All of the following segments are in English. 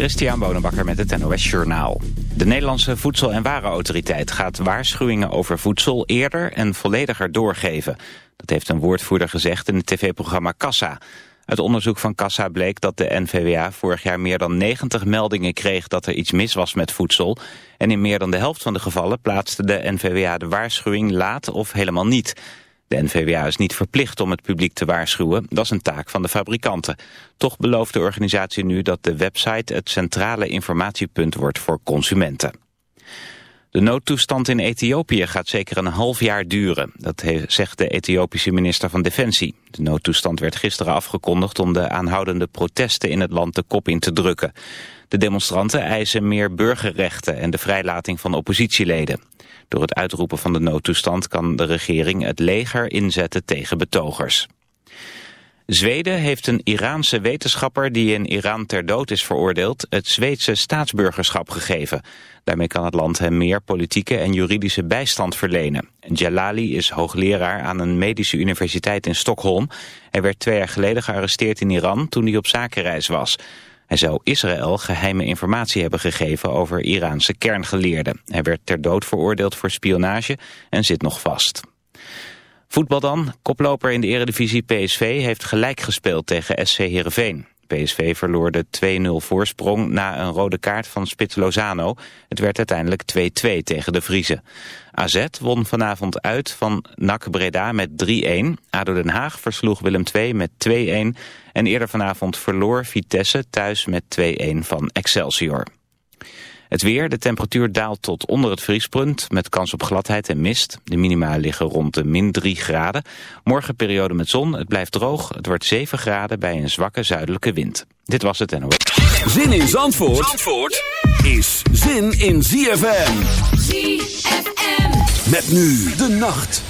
Christian Bonenbakker met het NOS Journaal. De Nederlandse Voedsel- en Warenautoriteit gaat waarschuwingen over voedsel eerder en vollediger doorgeven. Dat heeft een woordvoerder gezegd in het tv-programma Kassa. Uit onderzoek van Kassa bleek dat de NVWA vorig jaar meer dan 90 meldingen kreeg dat er iets mis was met voedsel. En in meer dan de helft van de gevallen plaatste de NVWA de waarschuwing laat of helemaal niet. De NVWA is niet verplicht om het publiek te waarschuwen. Dat is een taak van de fabrikanten. Toch belooft de organisatie nu dat de website het centrale informatiepunt wordt voor consumenten. De noodtoestand in Ethiopië gaat zeker een half jaar duren. Dat zegt de Ethiopische minister van Defensie. De noodtoestand werd gisteren afgekondigd om de aanhoudende protesten in het land de kop in te drukken. De demonstranten eisen meer burgerrechten en de vrijlating van oppositieleden. Door het uitroepen van de noodtoestand kan de regering het leger inzetten tegen betogers. Zweden heeft een Iraanse wetenschapper die in Iran ter dood is veroordeeld het Zweedse staatsburgerschap gegeven. Daarmee kan het land hem meer politieke en juridische bijstand verlenen. Jalali is hoogleraar aan een medische universiteit in Stockholm. Hij werd twee jaar geleden gearresteerd in Iran toen hij op zakenreis was. Hij zou Israël geheime informatie hebben gegeven over Iraanse kerngeleerden. Hij werd ter dood veroordeeld voor spionage en zit nog vast. Voetbal dan. Koploper in de eredivisie PSV heeft gelijk gespeeld tegen SC Heerenveen. PSV verloor de 2-0 voorsprong na een rode kaart van Spits Lozano. Het werd uiteindelijk 2-2 tegen de Vriezen. AZ won vanavond uit van NAC Breda met 3-1. ADO Den Haag versloeg Willem II met 2-1. En eerder vanavond verloor Vitesse thuis met 2-1 van Excelsior. Het weer, de temperatuur daalt tot onder het vriespunt met kans op gladheid en mist. De minima liggen rond de min 3 graden. Morgen periode met zon, het blijft droog. Het wordt 7 graden bij een zwakke zuidelijke wind. Dit was het NOS. Zin in Zandvoort, Zandvoort is zin in ZFM. ZFM. Met nu de nacht.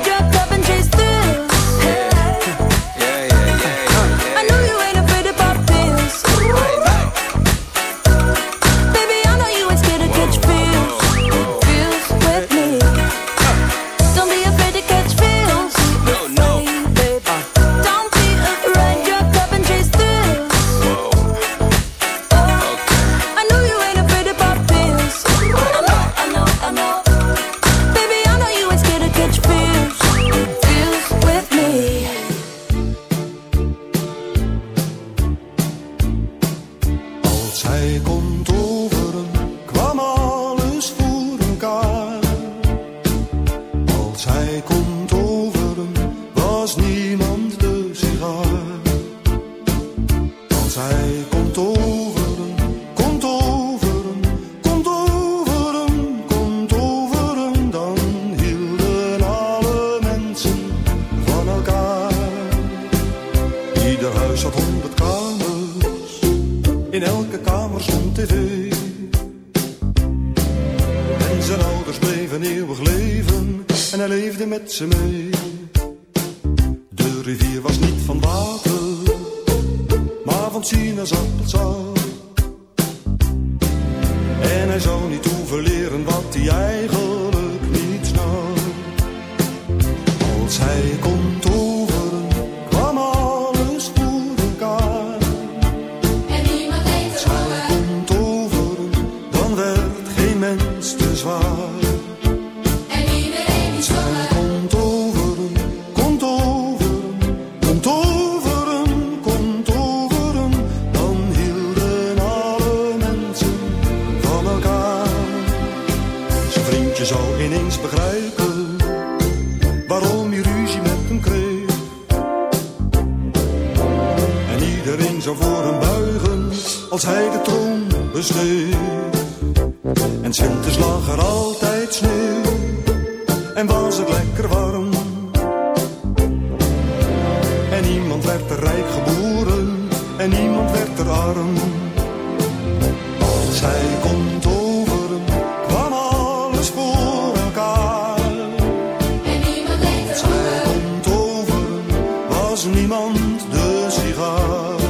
cup and chase through. com. de girafe.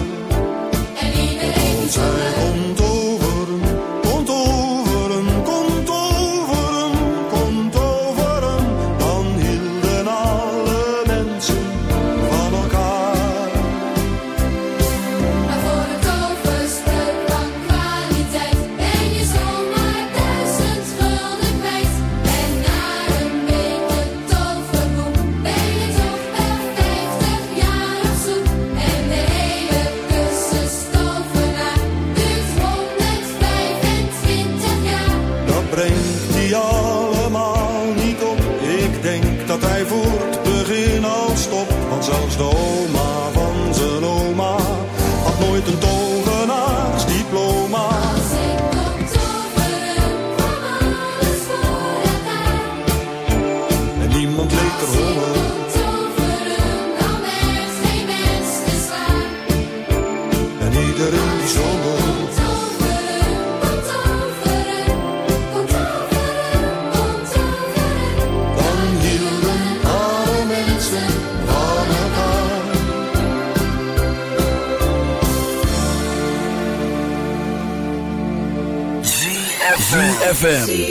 ZFM.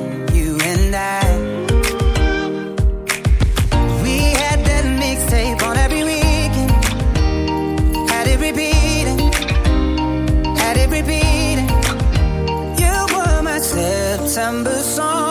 September song.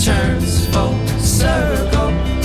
turns full circle.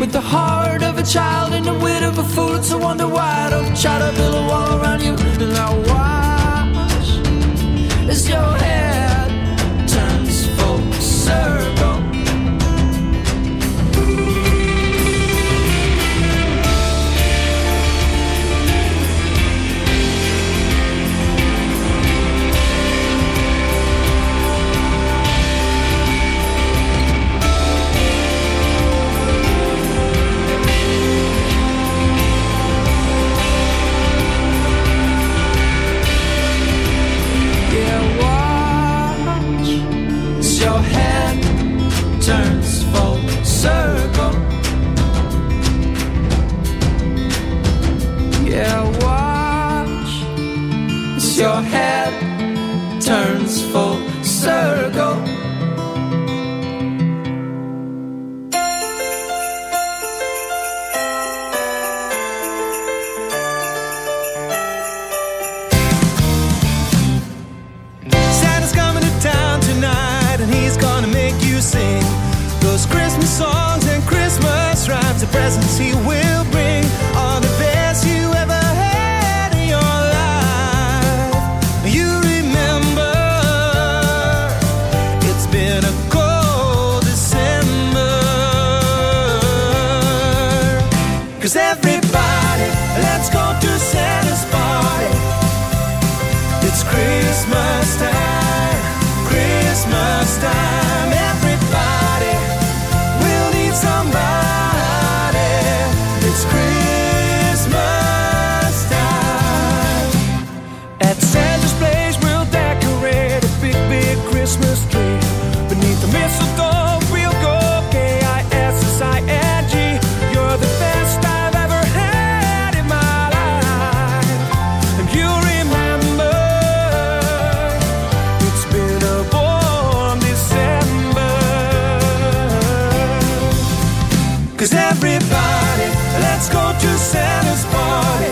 With the heart of a child and the wit of a fool. It's a wonder why I don't try to build a wall around you. And I watch as your head let's go to Santa's party.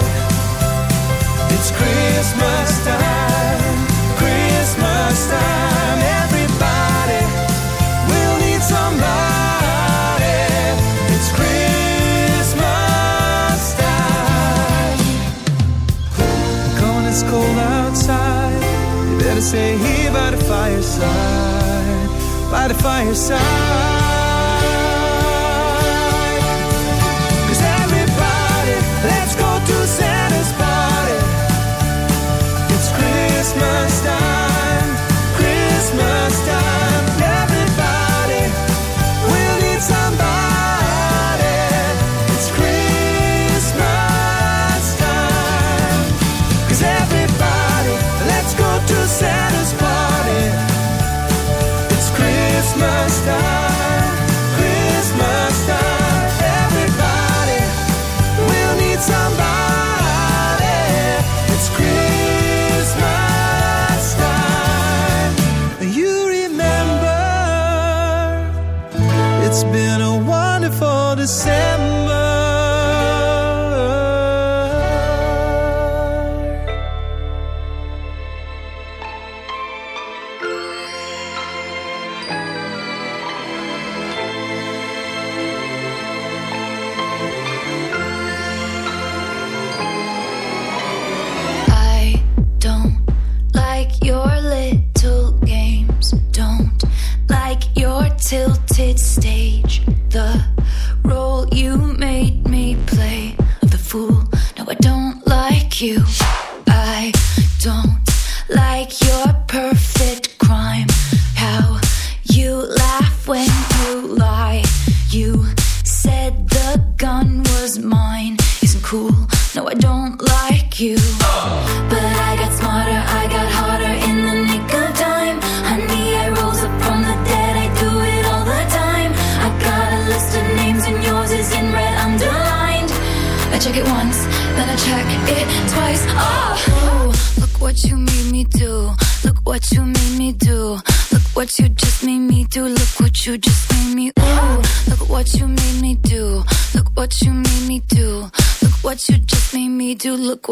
It's Christmas time, Christmas time. Everybody will need somebody. It's Christmas time. When it's cold outside, you better stay here by the fireside, by the fireside. Let's go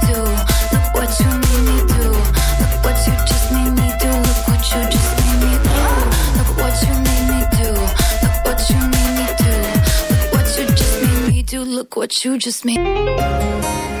do. You just made.